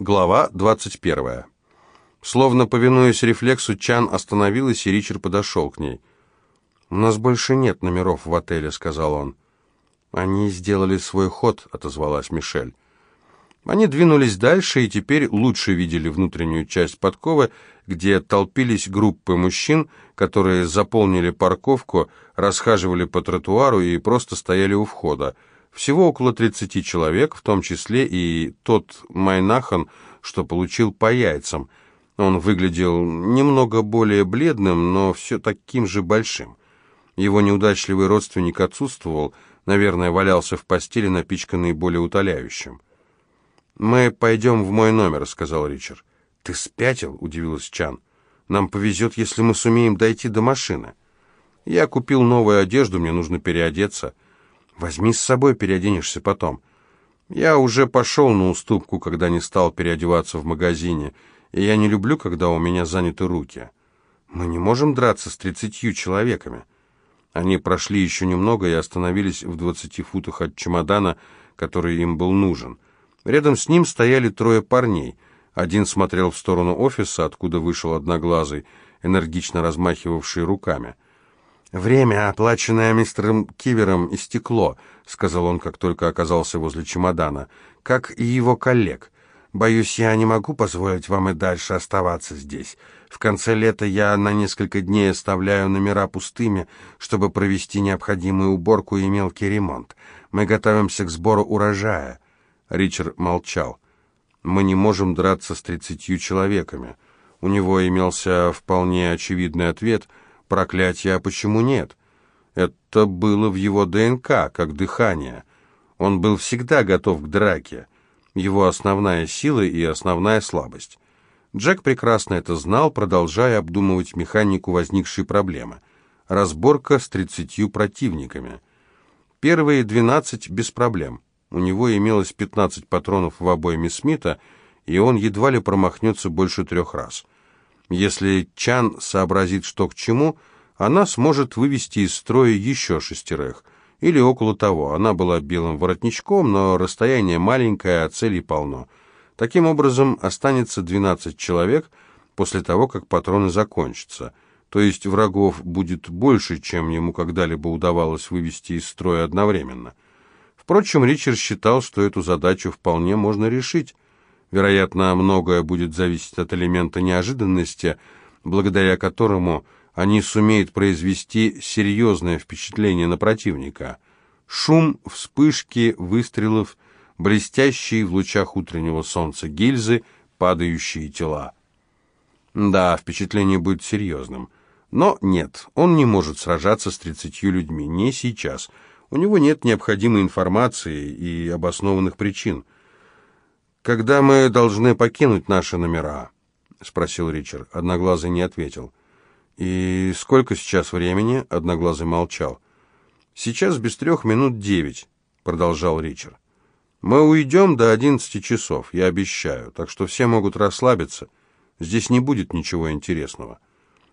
Глава 21. Словно повинуясь рефлексу, Чан остановилась, и Ричард подошел к ней. «У нас больше нет номеров в отеле», — сказал он. «Они сделали свой ход», — отозвалась Мишель. Они двинулись дальше и теперь лучше видели внутреннюю часть подковы, где толпились группы мужчин, которые заполнили парковку, расхаживали по тротуару и просто стояли у входа. Всего около 30 человек, в том числе и тот Майнахан, что получил по яйцам. Он выглядел немного более бледным, но все таким же большим. Его неудачливый родственник отсутствовал, наверное, валялся в постели, напичканный более утоляющим. «Мы пойдем в мой номер», — сказал Ричард. «Ты спятил?» — удивилась Чан. «Нам повезет, если мы сумеем дойти до машины. Я купил новую одежду, мне нужно переодеться. Возьми с собой, переоденешься потом. Я уже пошел на уступку, когда не стал переодеваться в магазине, и я не люблю, когда у меня заняты руки. Мы не можем драться с тридцатью человеками». Они прошли еще немного и остановились в двадцати футах от чемодана, который им был нужен — Рядом с ним стояли трое парней. Один смотрел в сторону офиса, откуда вышел одноглазый, энергично размахивавший руками. «Время, оплаченное мистером Кивером, истекло», — сказал он, как только оказался возле чемодана, — «как и его коллег. Боюсь, я не могу позволить вам и дальше оставаться здесь. В конце лета я на несколько дней оставляю номера пустыми, чтобы провести необходимую уборку и мелкий ремонт. Мы готовимся к сбору урожая». Ричард молчал. «Мы не можем драться с тридцатью человеками». У него имелся вполне очевидный ответ «Проклятие, а почему нет?» Это было в его ДНК, как дыхание. Он был всегда готов к драке. Его основная сила и основная слабость. Джек прекрасно это знал, продолжая обдумывать механику возникшей проблемы. Разборка с тридцатью противниками. Первые двенадцать без проблем. У него имелось 15 патронов в обойме Смита, и он едва ли промахнется больше трех раз. Если Чан сообразит, что к чему, она сможет вывести из строя еще шестерых, или около того. Она была белым воротничком, но расстояние маленькое, а целей полно. Таким образом, останется 12 человек после того, как патроны закончатся. То есть врагов будет больше, чем ему когда-либо удавалось вывести из строя одновременно. Впрочем, Ричард считал, что эту задачу вполне можно решить. Вероятно, многое будет зависеть от элемента неожиданности, благодаря которому они сумеют произвести серьезное впечатление на противника. Шум, вспышки, выстрелов, блестящие в лучах утреннего солнца гильзы, падающие тела. Да, впечатление будет серьезным. Но нет, он не может сражаться с тридцатью людьми, не сейчас – у него нет необходимой информации и обоснованных причин. «Когда мы должны покинуть наши номера?» — спросил Ричард. Одноглазый не ответил. «И сколько сейчас времени?» — Одноглазый молчал. «Сейчас без трех минут девять», — продолжал Ричард. «Мы уйдем до одиннадцати часов, я обещаю, так что все могут расслабиться. Здесь не будет ничего интересного».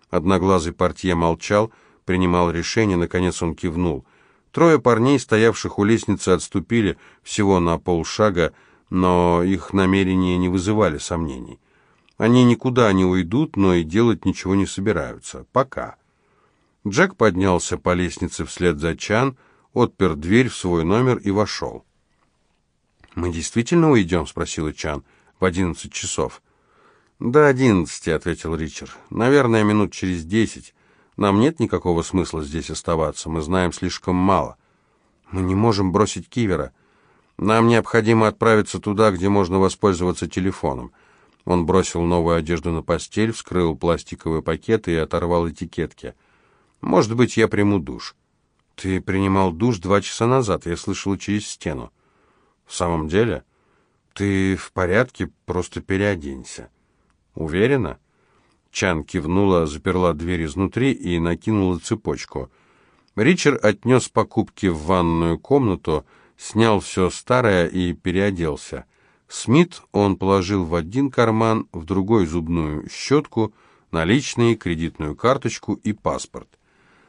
Одноглазый портье молчал, принимал решение, наконец он кивнул — Трое парней, стоявших у лестницы, отступили всего на полшага, но их намерения не вызывали сомнений. Они никуда не уйдут, но и делать ничего не собираются. Пока. Джек поднялся по лестнице вслед за Чан, отпер дверь в свой номер и вошел. «Мы действительно уйдем?» — спросила Чан. «В одиннадцать часов». «До одиннадцати», — ответил Ричард. «Наверное, минут через десять. Нам нет никакого смысла здесь оставаться, мы знаем слишком мало. Мы не можем бросить Кивера. Нам необходимо отправиться туда, где можно воспользоваться телефоном. Он бросил новую одежду на постель, вскрыл пластиковые пакеты и оторвал этикетки. «Может быть, я приму душ». «Ты принимал душ два часа назад, я слышал через стену». «В самом деле? Ты в порядке, просто переоденься». «Уверена?» Чан кивнула, заперла дверь изнутри и накинула цепочку. Ричард отнес покупки в ванную комнату, снял все старое и переоделся. Смит он положил в один карман, в другой зубную щетку, наличные, кредитную карточку и паспорт.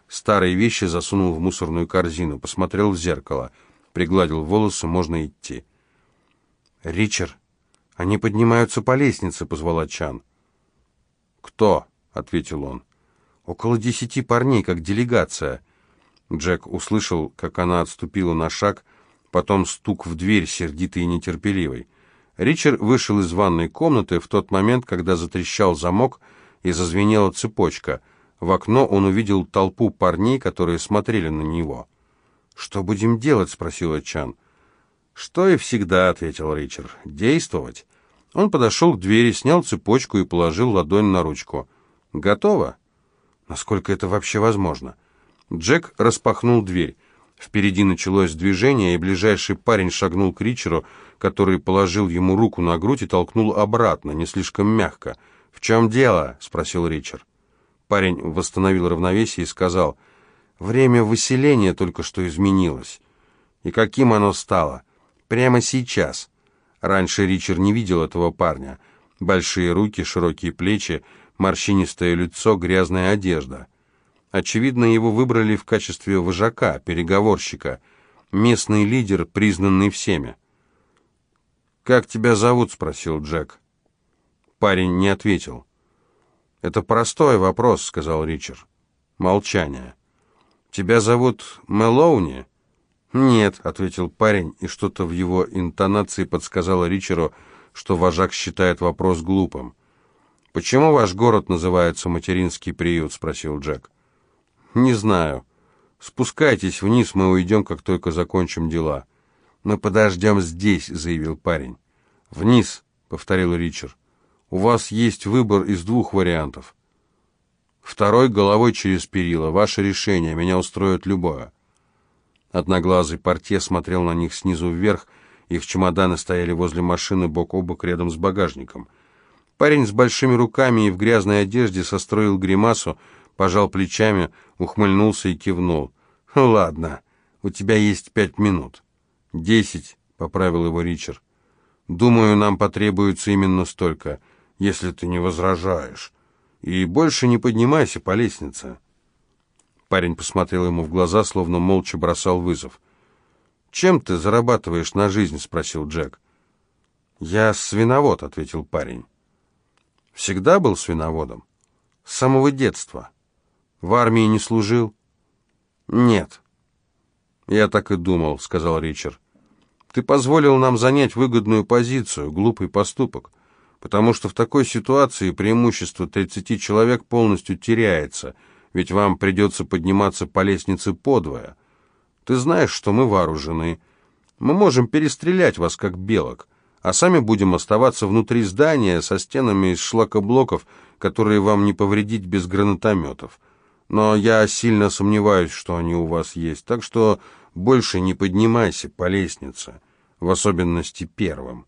Старые вещи засунул в мусорную корзину, посмотрел в зеркало, пригладил волосы, можно идти. «Ричард!» «Они поднимаются по лестнице», — позвала Чан. «Кто?» — ответил он. «Около десяти парней, как делегация». Джек услышал, как она отступила на шаг, потом стук в дверь, сердитый и нетерпеливый. Ричард вышел из ванной комнаты в тот момент, когда затрещал замок и зазвенела цепочка. В окно он увидел толпу парней, которые смотрели на него. «Что будем делать?» — спросила Чан. «Что и всегда», — ответил Ричард. «Действовать». Он подошел к двери, снял цепочку и положил ладонь на ручку. «Готово?» «Насколько это вообще возможно?» Джек распахнул дверь. Впереди началось движение, и ближайший парень шагнул к Ричеру, который положил ему руку на грудь и толкнул обратно, не слишком мягко. «В чем дело?» — спросил Ричард. Парень восстановил равновесие и сказал, «Время выселения только что изменилось. И каким оно стало? Прямо сейчас». Раньше Ричард не видел этого парня. Большие руки, широкие плечи, морщинистое лицо, грязная одежда. Очевидно, его выбрали в качестве вожака, переговорщика, местный лидер, признанный всеми. «Как тебя зовут?» — спросил Джек. Парень не ответил. «Это простой вопрос», — сказал Ричард. Молчание. «Тебя зовут Мелоуни?» «Нет», — ответил парень, и что-то в его интонации подсказало Ричеру, что вожак считает вопрос глупым. «Почему ваш город называется материнский приют?» — спросил Джек. «Не знаю. Спускайтесь вниз, мы уйдем, как только закончим дела». «Мы подождем здесь», — заявил парень. «Вниз», — повторил Ричард. «У вас есть выбор из двух вариантов. Второй — головой через перила. Ваше решение. Меня устроит любое». Одноглазый портье смотрел на них снизу вверх, их чемоданы стояли возле машины бок о бок рядом с багажником. Парень с большими руками и в грязной одежде состроил гримасу, пожал плечами, ухмыльнулся и кивнул. «Ладно, у тебя есть пять минут». «Десять», — поправил его Ричард. «Думаю, нам потребуется именно столько, если ты не возражаешь. И больше не поднимайся по лестнице». Парень посмотрел ему в глаза, словно молча бросал вызов. «Чем ты зарабатываешь на жизнь?» — спросил Джек. «Я свиновод», — ответил парень. «Всегда был свиноводом? С самого детства. В армии не служил?» «Нет». «Я так и думал», — сказал Ричард. «Ты позволил нам занять выгодную позицию, глупый поступок, потому что в такой ситуации преимущество 30 человек полностью теряется» ведь вам придется подниматься по лестнице подвое. Ты знаешь, что мы вооружены. Мы можем перестрелять вас, как белок, а сами будем оставаться внутри здания со стенами из шлакоблоков, которые вам не повредить без гранатометов. Но я сильно сомневаюсь, что они у вас есть, так что больше не поднимайся по лестнице, в особенности первым».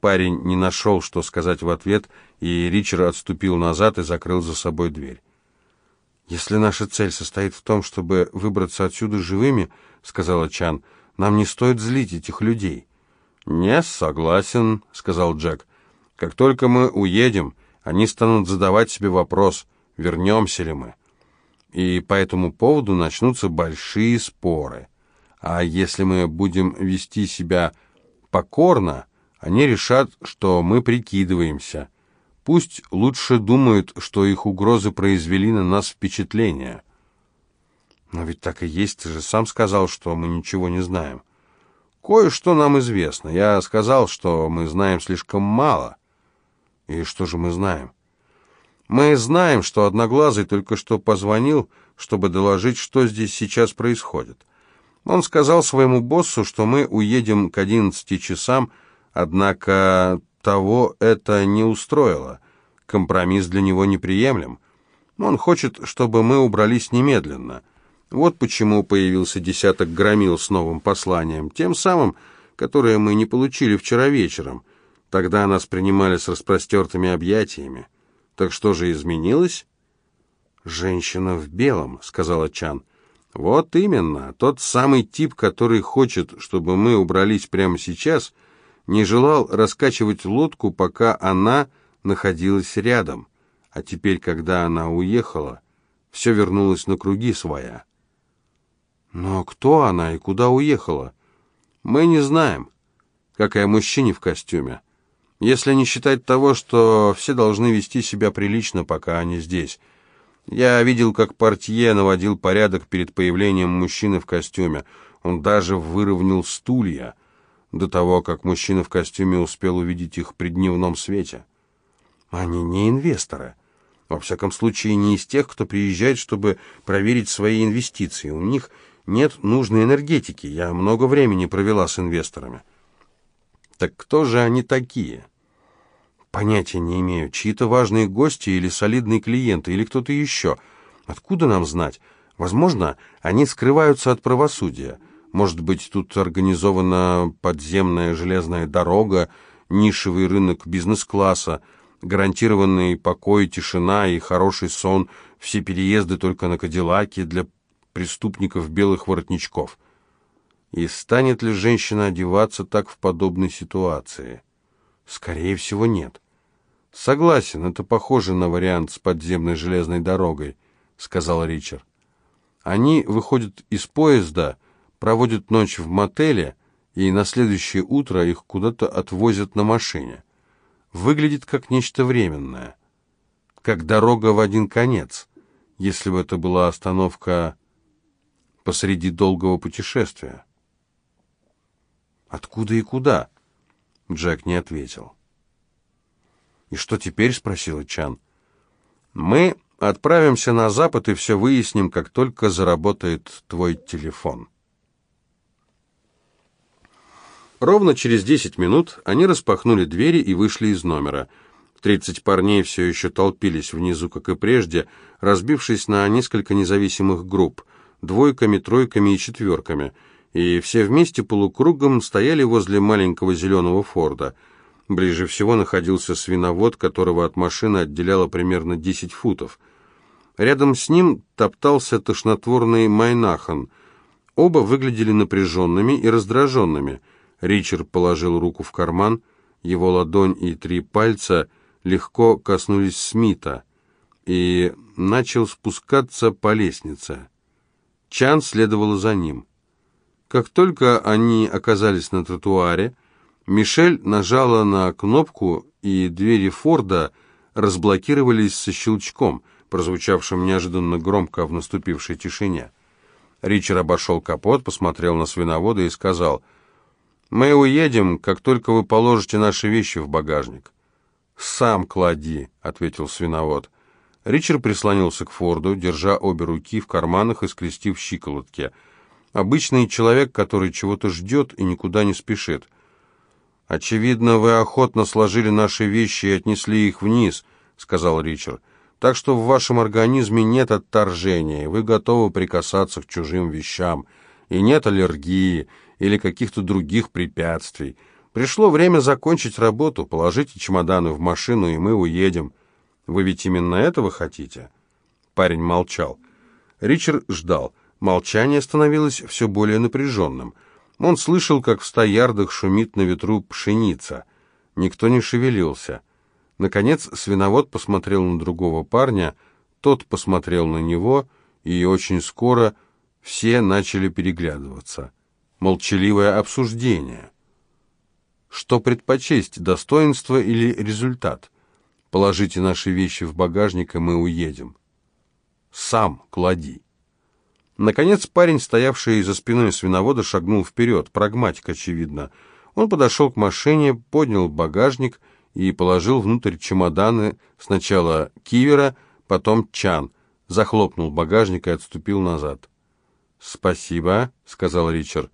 Парень не нашел, что сказать в ответ, и Ричард отступил назад и закрыл за собой дверь. «Если наша цель состоит в том, чтобы выбраться отсюда живыми, — сказала Чан, — нам не стоит злить этих людей». «Не согласен», — сказал Джек. «Как только мы уедем, они станут задавать себе вопрос, вернемся ли мы. И по этому поводу начнутся большие споры. А если мы будем вести себя покорно, они решат, что мы прикидываемся». Пусть лучше думают, что их угрозы произвели на нас впечатление. Но ведь так и есть, ты же сам сказал, что мы ничего не знаем. Кое-что нам известно. Я сказал, что мы знаем слишком мало. И что же мы знаем? Мы знаем, что Одноглазый только что позвонил, чтобы доложить, что здесь сейчас происходит. Он сказал своему боссу, что мы уедем к одиннадцати часам, однако того это не устроило. Компромисс для него неприемлем. Он хочет, чтобы мы убрались немедленно. Вот почему появился десяток громил с новым посланием, тем самым, которое мы не получили вчера вечером. Тогда нас принимали с распростертыми объятиями. Так что же изменилось? «Женщина в белом», — сказала Чан. «Вот именно, тот самый тип, который хочет, чтобы мы убрались прямо сейчас», — не желал раскачивать лодку, пока она находилась рядом, а теперь, когда она уехала, все вернулось на круги своя. Но кто она и куда уехала? Мы не знаем, как и мужчине в костюме. Если не считать того, что все должны вести себя прилично, пока они здесь. Я видел, как портье наводил порядок перед появлением мужчины в костюме. Он даже выровнял стулья до того, как мужчина в костюме успел увидеть их при дневном свете. Они не инвесторы. Во всяком случае, не из тех, кто приезжает, чтобы проверить свои инвестиции. У них нет нужной энергетики. Я много времени провела с инвесторами. Так кто же они такие? Понятия не имею. Чьи-то важные гости или солидные клиенты, или кто-то еще. Откуда нам знать? Возможно, они скрываются от правосудия. Может быть, тут организована подземная железная дорога, нишевый рынок бизнес-класса, гарантированный покой, тишина и хороший сон, все переезды только на Кадиллаке для преступников белых воротничков. И станет ли женщина одеваться так в подобной ситуации? Скорее всего, нет. Согласен, это похоже на вариант с подземной железной дорогой, сказал Ричард. Они выходят из поезда, проводят ночь в мотеле, и на следующее утро их куда-то отвозят на машине. Выглядит как нечто временное, как дорога в один конец, если бы это была остановка посреди долгого путешествия. «Откуда и куда?» Джек не ответил. «И что теперь?» — спросила Чан. «Мы отправимся на запад и все выясним, как только заработает твой телефон». Ровно через десять минут они распахнули двери и вышли из номера. Тридцать парней все еще толпились внизу, как и прежде, разбившись на несколько независимых групп, двойками, тройками и четверками, и все вместе полукругом стояли возле маленького зеленого Форда. Ближе всего находился свиновод, которого от машины отделяло примерно десять футов. Рядом с ним топтался тошнотворный Майнахан. Оба выглядели напряженными и раздраженными – Ричард положил руку в карман, его ладонь и три пальца легко коснулись Смита и начал спускаться по лестнице. Чан следовала за ним. Как только они оказались на тротуаре, Мишель нажала на кнопку, и двери Форда разблокировались со щелчком, прозвучавшим неожиданно громко в наступившей тишине. Ричард обошел капот, посмотрел на свиновода и сказал — мы уедем, как только вы положите наши вещи в багажник. Сам клади, ответил свиновод. Ричард прислонился к Форду, держа обе руки в карманах и скрестив щиколотки. Обычный человек, который чего-то ждет и никуда не спешит. «Очевидно, вы охотно сложили наши вещи и отнесли их вниз», — сказал Ричард. «Так что в вашем организме нет отторжения, вы готовы прикасаться к чужим вещам, и нет аллергии, или каких-то других препятствий. Пришло время закончить работу, положите чемоданы в машину, и мы уедем. Вы ведь именно этого хотите?» Парень молчал. Ричард ждал. Молчание становилось все более напряженным. Он слышал, как в ста ярдах шумит на ветру пшеница. Никто не шевелился. Наконец свиновод посмотрел на другого парня, тот посмотрел на него, и очень скоро все начали переглядываться молчаливое обсуждение. Что предпочесть, достоинство или результат? Положите наши вещи в багажник, и мы уедем. Сам клади. Наконец парень, стоявший за спиной свиновода, шагнул вперед, прагматик, очевидно. Он подошел к машине, поднял багажник и положил внутрь чемоданы сначала кивера, потом чан, захлопнул багажник и отступил назад. «Спасибо», — сказал Ричард.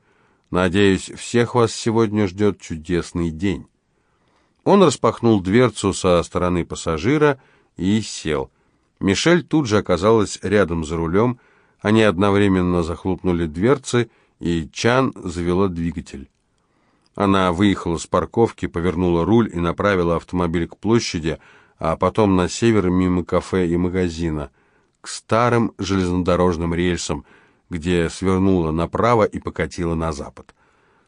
Надеюсь, всех вас сегодня ждет чудесный день». Он распахнул дверцу со стороны пассажира и сел. Мишель тут же оказалась рядом за рулем. Они одновременно захлопнули дверцы, и Чан завела двигатель. Она выехала с парковки, повернула руль и направила автомобиль к площади, а потом на север мимо кафе и магазина, к старым железнодорожным рельсам – где свернула направо и покатила на запад.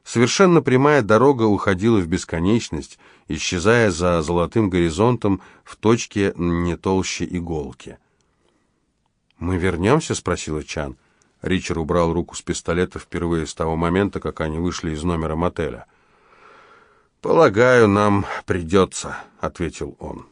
Совершенно прямая дорога уходила в бесконечность, исчезая за золотым горизонтом в точке не толще иголки. «Мы вернемся?» — спросила Чан. Ричард убрал руку с пистолета впервые с того момента, как они вышли из номера мотеля. «Полагаю, нам придется», — ответил он.